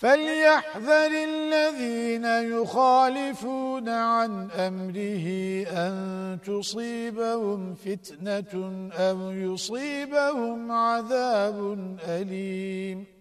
فليحذر الذين يخالفون عن أمره أن تصيبهم فتنة أو يصيبهم عذاب أليم.